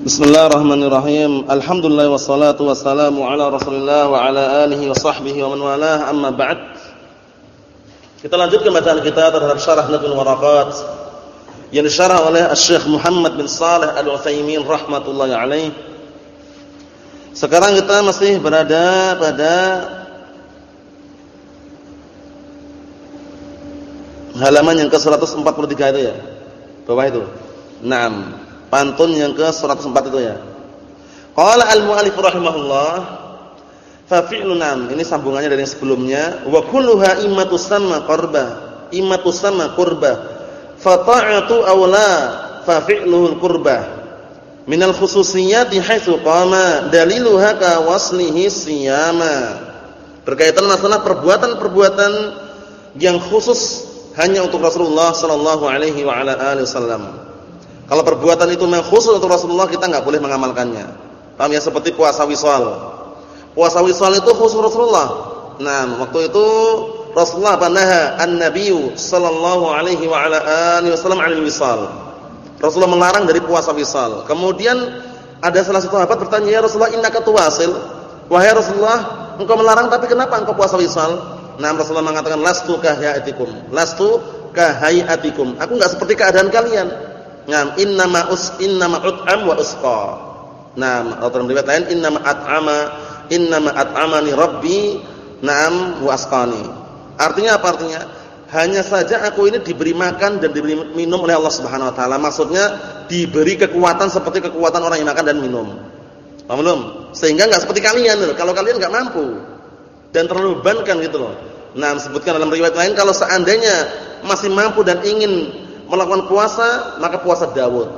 Bismillahirrahmanirrahim. Alhamdulillah wassalatu wassalamu ala Rasulillah wa ala alihi wa sahbihi wa man walah. Amma ba'd. Kita lanjutkan bacaan kita terhadap syarah Nadhul Waraqat yang disyarah oleh Syekh Muhammad bin Saleh Al-Utsaimin rahimatullah alaih. Sekarang kita masih berada pada halaman yang ke-143 itu ya. Bawah itu. Naam. Pantun yang ke 104 itu ya. Qala al-mu'allif rahimahullah fa fi'lu nam. Ini sambungannya dari yang sebelumnya. Wa kulluha imatu sama qurba. Imatu sama qurba. Fa ta'atu awla fa fi'luhu qurba. Minal khususiyati haitsu qama daliluha ka waslihi siyama. Berkaitan masalah perbuatan-perbuatan yang khusus hanya untuk Rasulullah sallallahu alaihi wa ala alihi wasallam. Kalau perbuatan itu memang khusus untuk Rasulullah kita nggak boleh mengamalkannya. Paham ya seperti puasa wisal. Puasa wisal itu khusus Rasulullah. Nah, waktu itu Rasulullah panaha an-nabiyyu sallallahu alaihi wa ala alihi wasallam 'anil wisal. Rasulullah melarang dari puasa wisal. Kemudian ada salah satu sahabat bertanya, "Ya Rasulullah, innaka tuwasil?" Wahai Rasulullah, engkau melarang tapi kenapa engkau puasa wisal? Nah, Rasulullah mengatakan, "Lastu kahayatikum." Lastu kahayatikum. Aku enggak seperti keadaan kalian. Ngam innama us innama ut'am wa usqa. Naam, atau dalam riwayat lain innama at'ama innama at'amani rabbi na'am wa asqani. Artinya apa artinya? Hanya saja aku ini diberi makan dan diberi minum oleh Allah Subhanahu wa taala. Maksudnya diberi kekuatan seperti kekuatan orang yang makan dan minum. Paham belum? Sehingga enggak seperti kalian loh. Kalau kalian enggak mampu dan terlalu bebankan gitu loh. Nah, sebutkan dalam riwayat lain kalau seandainya masih mampu dan ingin melakukan puasa, maka puasa Dawud.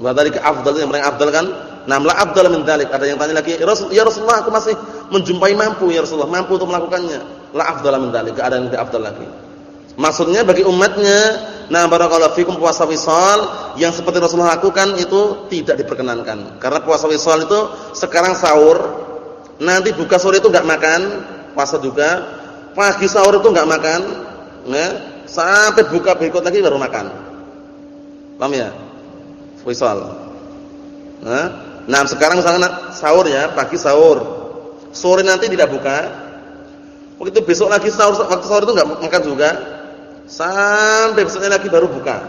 Wa dzalika afdal yang paling afdal kan? Nam la afdal min. Ada yang tanya lagi, "Ya Rasulullah, aku masih menjumpai mampu ya Rasulullah, mampu untuk melakukannya." La afdal min ada yang lebih afdal lagi. Maksudnya bagi umatnya, nah barakallahu fikum puasa wisal yang seperti Rasulullah lakukan itu tidak diperkenankan. Karena puasa wisal itu sekarang sahur, nanti buka sore itu enggak makan, puasa juga. Pagi sahur itu enggak makan, ya, sampai buka berikut lagi baru makan. Paham ya? Wisal. Nah, sekarang misalnya sahur ya, pagi sahur. Sore nanti tidak buka. Begitu besok lagi sahur, waktu sahur itu enggak makan juga. Sampai besoknya lagi baru buka.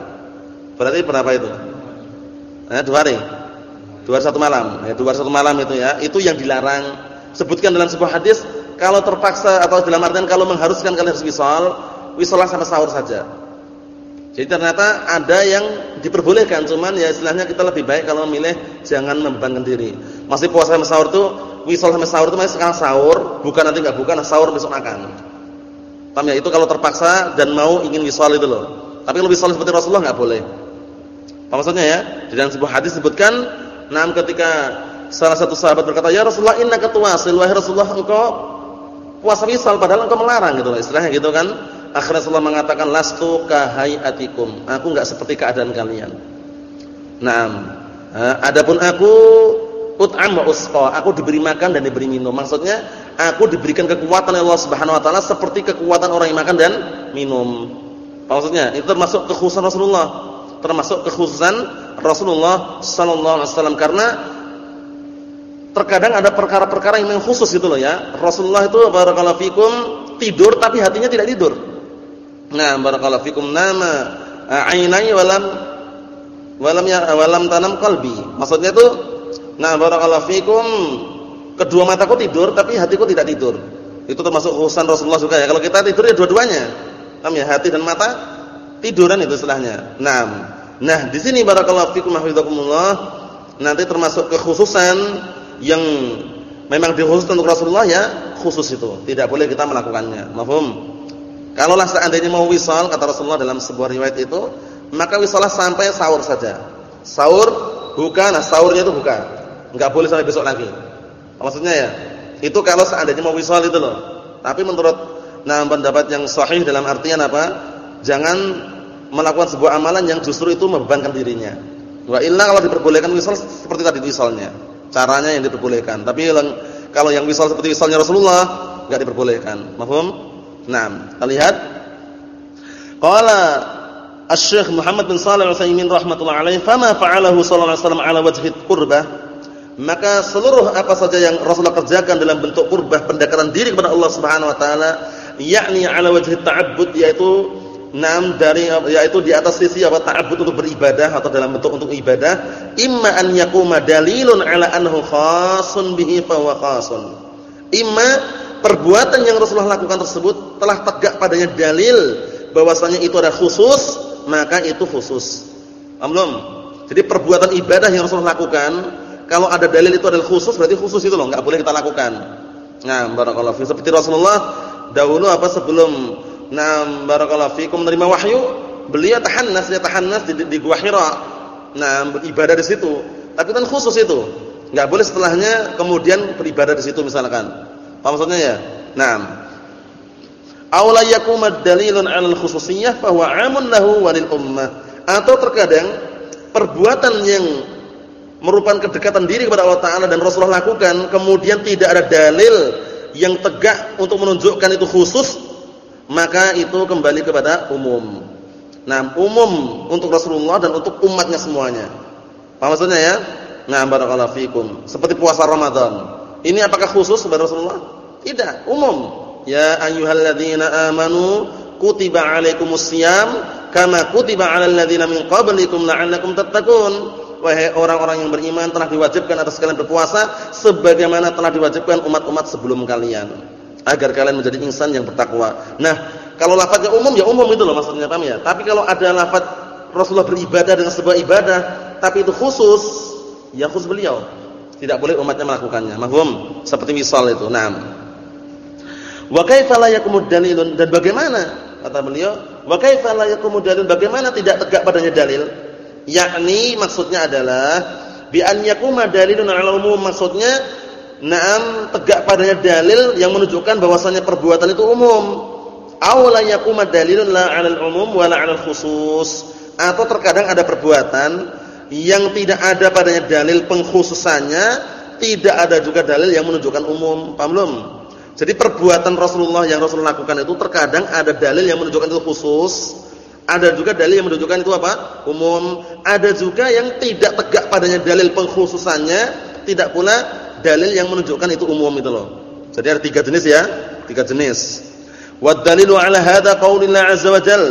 Berarti berapa itu? Eh, dua hari. Dua hari satu malam. Ya, dua hari satu malam itu ya. Itu yang dilarang. Sebutkan dalam sebuah hadis, kalau terpaksa atau dalam artian kalau mengharuskan kalian harus wisal, wisalah sama sahur saja. Jadi ternyata ada yang diperbolehkan, cuman ya istilahnya kita lebih baik kalau memilih jangan membebankan diri. Masih puasa sama sahur tuh, wisol sama sahur itu masih sekarang sahur, bukan nanti enggak bukan, sahur besok makan. Paham ya? Itu kalau terpaksa dan mau ingin wisol itu loh. Tapi kalau wisol seperti Rasulullah enggak boleh. Apa maksudnya ya? Di dalam sebuah hadis disebutkan, nah ketika salah satu sahabat berkata, "Ya Rasulullah, innaka tuwasil." Wahai Rasulullah, engkau puasa wisal padahal engkau melarang gitu loh, istilahnya gitu kan. Akhirnya Rasulullah mengatakan lastu kahayatikum. Aku enggak seperti keadaan kalian. Naam. Adapun aku ut'am wa usqa. Aku diberi makan dan diberi minum. Maksudnya aku diberikan kekuatan oleh Allah Subhanahu wa taala seperti kekuatan orang yang makan dan minum. Maksudnya itu termasuk kekhususan Rasulullah. Termasuk kekhususan Rasulullah sallallahu alaihi wasallam karena terkadang ada perkara-perkara yang khusus gitu loh ya. Rasulullah itu barakallahu fikum tidur tapi hatinya tidak tidur. Nah, barakallahu fikum nama ainai walam walam ya walam tanam qalbi. Maksudnya itu nah barakallahu fikum kedua mataku tidur tapi hatiku tidak tidur. Itu termasuk urusan Rasulullah juga ya. Kalau kita tidur ya dua-duanya. Paham ya? Hati dan mata tiduran itu istilahnya. Nah, nah di sini barakallahu fikum hafizakumullah nanti termasuk kekhususan yang memang dikhususkan untuk Rasulullah ya khusus itu. Tidak boleh kita melakukannya. Mafhum? Kalaulah seandainya mau wisal kata Rasulullah dalam sebuah riwayat itu, maka wisalah sampai sahur saja. Sahur buka, nah sahurnya itu buka. Enggak boleh sampai besok lagi. Maksudnya ya, itu kalau seandainya mau wisal itu loh. Tapi menurut nah pendapat yang sahih dalam artian apa? Jangan melakukan sebuah amalan yang justru itu membebankan dirinya. Wa illa kalau diperbolehkan wisal seperti tadi wisalnya. Caranya yang diperbolehkan. Tapi kalau yang wisal seperti wisalnya Rasulullah enggak diperbolehkan. Paham? Nah, kita lihat. Qala Asy-Syaikh Muhammad bin Shalih Al-Utsaimin rahimatullah alaihi, "Fama fa'alahu sallallahu alaihi wasallam ala wajhi qurbah" Maka seluruh apa saja yang Rasulullah kerjakan dalam bentuk qurbah pendekatan diri kepada Allah Subhanahu wa taala, yakni ala wajhi ta'abbud yaitu Nam dari yaitu di atas sisi apa ta'abbud untuk beribadah atau dalam bentuk untuk ibadah, imma an yakuma dalilun ala annahu khasun bihi fa huwa khasun. Imma perbuatan yang Rasulullah lakukan tersebut telah tegak padanya dalil bahwasanya itu adalah khusus, maka itu khusus. Amlum. Jadi perbuatan ibadah yang Rasulullah lakukan, kalau ada dalil itu adalah khusus, berarti khusus itu loh, enggak boleh kita lakukan. Nah, barakallahu fi seperti Rasulullah dahulu apa sebelum Nah, barakallahu fikum menerima wahyu, beliau tahannas, dia tahannas di, di Gua Hira. Nah, beribadah di situ. Tapi kan khusus itu. Enggak boleh setelahnya kemudian beribadah di situ misalkan. Apa maksudnya ya? Nah, Aula yakuma dalilun 'alal khususiyyah fa huwa 'amun lahu walil ummah. Atau terkadang perbuatan yang merupakan kedekatan diri kepada Allah taala dan Rasulullah lakukan kemudian tidak ada dalil yang tegak untuk menunjukkan itu khusus maka itu kembali kepada umum. Nah, umum untuk Rasulullah dan untuk umatnya semuanya. Apa maksudnya ya? Nah, barakallahu fikum. Seperti puasa Ramadan. Ini apakah khusus kepada Rasulullah? Tidak, umum. Ya ayyuhalladzina amanu kutiba alaikumusiyam kama kutiba alal ladzina min qablikum la'allakum tattaqun. Wahai orang-orang yang beriman telah diwajibkan atas kalian berpuasa sebagaimana telah diwajibkan umat-umat sebelum kalian agar kalian menjadi insan yang bertakwa. Nah, kalau lafaznya umum ya umum itu loh maksudnya paham ya. Tapi kalau ada lafaz Rasulullah beribadah dengan sebuah ibadah, tapi itu khusus, ya khusus beliau. Tidak boleh umatnya melakukannya. Mahfum? Seperti misal itu. Naam. Wa kaifa la dalilun dan bagaimana kata beliau? Wa kaifa la dalilun bagaimana tidak tegak padanya dalil? Yakni maksudnya adalah bi an yakuma dalilun 'ala umum maksudnya Naam tegak padanya dalil yang menunjukkan bahwasannya perbuatan itu umum. Aula yakuma dalilun la 'alal umum wa la 'alal khusus. Atau terkadang ada perbuatan yang tidak ada padanya dalil pengkhususannya, tidak ada juga dalil yang menunjukkan umum. Paham belum? Jadi perbuatan Rasulullah yang Rasulullah lakukan itu terkadang ada dalil yang menunjukkan itu khusus, ada juga dalil yang menunjukkan itu apa? Umum. Ada juga yang tidak tegak padanya dalil pengkhususannya, tidak pula dalil yang menunjukkan itu umum itu loh. Jadi ada tiga jenis ya, tiga jenis. Wa dalilu ala hadza qaulillah azza wa jal.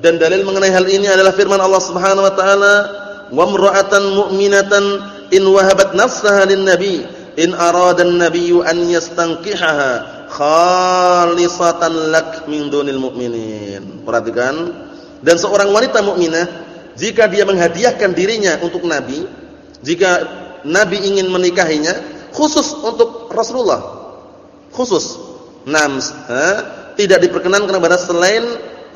Dan dalil mengenai hal ini adalah firman Allah Subhanahu wa taala, "Wa imra'atan mu'minatan in wahabat nafsaha lin-nabi in arada an-nabiyyu an yastankihaha khalisatan lak min dunil mu'minin." Perhatikan. Dan seorang wanita mukminah jika dia menghadiahkan dirinya untuk nabi, jika Nabi ingin menikahinya khusus untuk Rasulullah. Khusus. Nam, eh, tidak diperkenankan kepada selain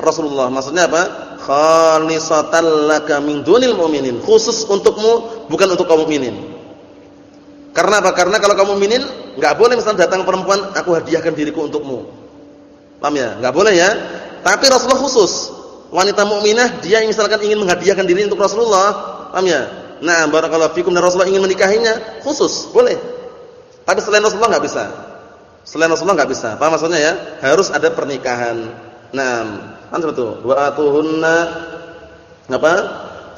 Rasulullah. Maksudnya apa? Khalisatan laka min dunil mu'minin. Khusus untukmu, bukan untuk kaum mukminin. Karena apa? Karena kalau kaum mukminin enggak boleh misalnya datang perempuan, aku hadiahkan diriku untukmu. Paham ya? Enggak boleh ya. Tapi Rasulullah khusus. Wanita mukminah dia misalkan ingin menghadiahkan diri untuk Rasulullah, paham ya? Nah, barakallahu fikum dan Rasulullah ingin menikahinya, khusus, boleh. Tapi selain Rasulullah enggak bisa. Selain Rasulullah enggak bisa. Apa maksudnya ya? Harus ada pernikahan. Nah, kan betul. Wa atuhunna apa?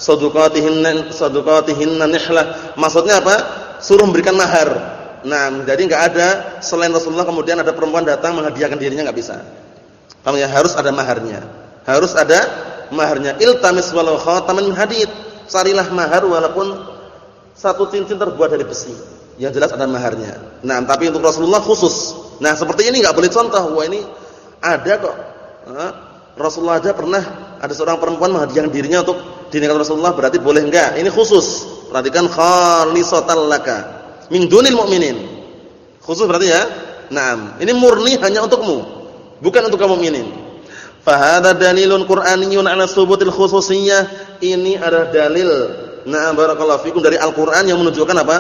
Sadaqatihinna sadaqatihinna nihlah. Maksudnya apa? Suruh memberikan mahar. Nah, jadi enggak ada selain Rasulullah kemudian ada perempuan datang menghadiahkan dirinya enggak bisa. Paham ya? Harus ada maharnya. Harus ada maharnya. Iltamis walau khataman hadid carilah mahar walaupun satu cincin terbuat dari besi. Yang jelas ada maharnya. Nah, tapi untuk Rasulullah khusus. Nah, seperti ini nggak boleh contoh. Wah, ini ada kok. Nah, Rasulullah aja pernah ada seorang perempuan menghadiahkan dirinya untuk dinikahi Rasulullah, berarti boleh enggak? Ini khusus. Perhatikan khalisatan laka min dunil mu'minin. Khusus berarti ya? Nah, ini murni hanya untukmu, bukan untuk kaum mukminin. Fahada dalilun Qur'aniyyun 'ala subutil khususiyyah. Ini adalah dalil nah barakallahu fikum dari Al-Qur'an yang menunjukkan apa?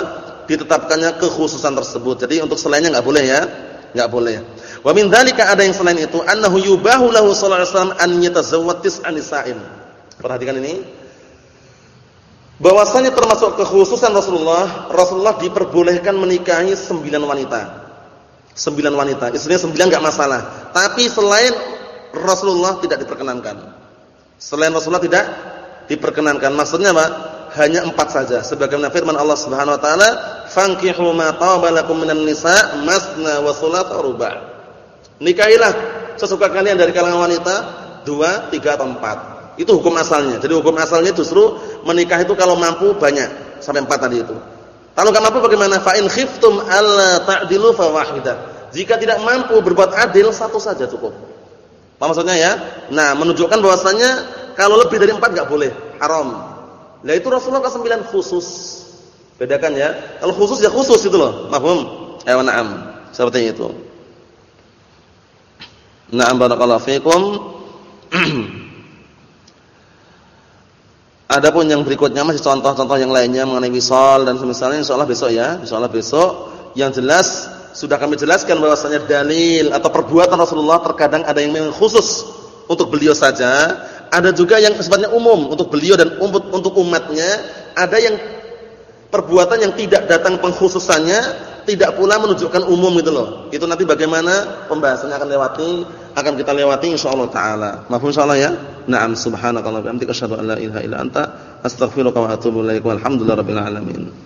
Ditetapkannya kekhususan tersebut. Jadi untuk selainnya enggak boleh ya. Enggak boleh. Wa min dzalika ada yang selain itu annahu yubahu lahu sallallahu alaihi wasallam an yatazawwaj tis'an nisa'in. Perhatikan ini. Bahwasanya termasuk kekhususan Rasulullah, Rasulullah diperbolehkan menikahi sembilan wanita. Sembilan wanita. Istrinya sembilan enggak masalah. Tapi selain Rasulullah tidak diperkenankan. Selain Rasulullah tidak diperkenankan. Maksudnya apa? Hanya empat saja. Sebagaimana firman Allah Subhanahu wa taala, "Fankihu ma taba lakum minan nisa masna wa thulatha ruba'." Nikahilah sesuka kalian dari kalangan wanita dua, tiga atau empat. Itu hukum asalnya. Jadi hukum asalnya justru menikah itu kalau mampu banyak sampai empat tadi itu. Kalau enggak mampu bagaimana? Fa in khiftum alla ta'dilu fa wahidah. Jika tidak mampu berbuat adil satu saja cukup. Apa maksudnya ya? Nah, menunjukkan bahwasanya kalau lebih dari empat enggak boleh, haram. Nah itu Rasulullah ke sembilan khusus. Bedakan ya. Kalau khusus ya khusus itu loh. Mahfum? Ya na'am. Seperti itu. Na'am barakallahu fikum. Adapun yang berikutnya masih contoh-contoh yang lainnya mengenai wisol dan semisalnya insyaallah besok ya. Insyaallah besok yang jelas sudah kami jelaskan bahwasanya dalil atau perbuatan Rasulullah terkadang ada yang memang khusus untuk beliau saja, ada juga yang sifatnya umum untuk beliau dan untuk umatnya, ada yang perbuatan yang tidak datang pengkhususannya, tidak pula menunjukkan umum gitu loh. Itu nanti bagaimana pembahasannya akan lewati, akan kita lewati insyaallah taala. Mafhum insyaallah ya? Na'am subhanakallahumma wa bihamdika asyhadu an la ilaha illa anta astaghfiruka wa atubu ilaik. Alamin.